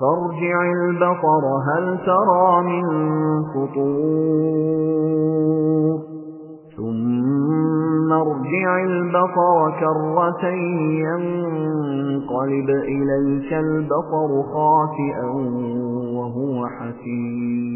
فارجع البصر هل ترى من فطور؟ ثم ارجع البصر كرتين ينقلب إليك البصر خاسئا وهو حسير.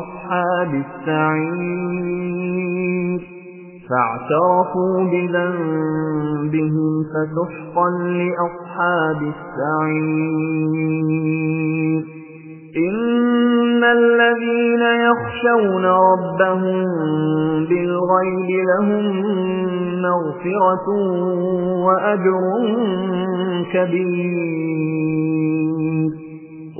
أصحاب السعير. فاعترفوا بذنبهم فسحقا لأصحاب السعير. إن الذين يخشون ربهم بالغيب لهم مغفرة وأجر كبير.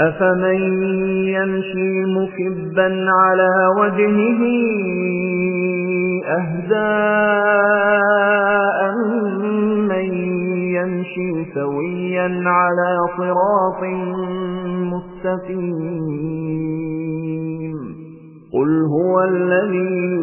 أفمن يمشي مكبا على وجهه أهداء من يمشي سويا على صراط مستقيم قل هو الذي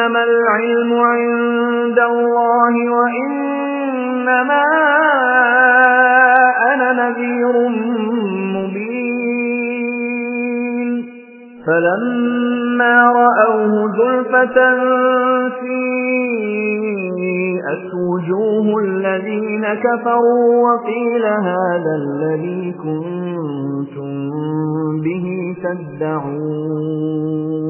إنما العلم عند الله وإنما أنا نذير مبين فلما رأوه زلفة سيئت وجوه الذين كفروا وقيل هذا الذي كنتم به تدعون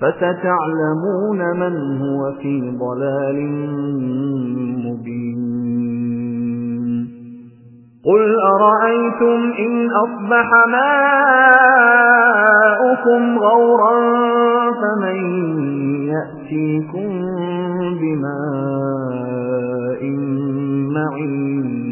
فستعلمون من هو في ضلال مبين. قل أرأيتم إن أصبح ماؤكم غورا فمن يأتيكم بماء معين؟